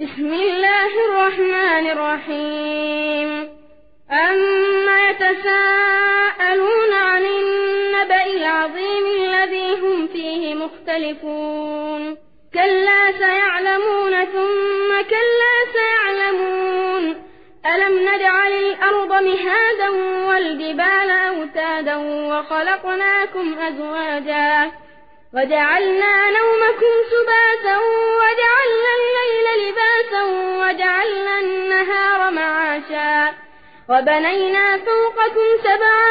بسم الله الرحمن الرحيم. أما يتساءلون عن النبأ العظيم الذي هم فيه مختلفون. كلا سيعلمون ثم كلا سيعلمون. ألم نجعل الأرض مهادا والجبال أوتادا وخلقناكم أزواجا وجعلنا نومكم سباتا وبنينا فوقكم سبعا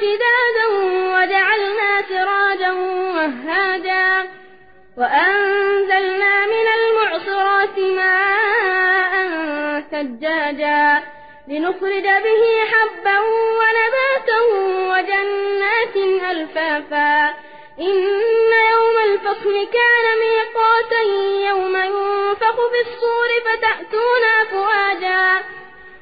شدادا وجعلنا سراجا وهاجا وأنزلنا من المعصرات ماء ثجاجا لنخرج به حبا ونباتا وجنات ألفافا إن يوم الفصل كان ميقاتا يوم ينفق في الصور فتأتون أفواجا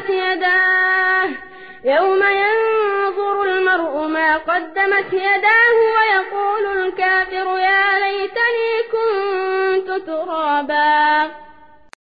قدمت يداه. يوم ينظر المرء ما قدمت يداه ويقول الكافر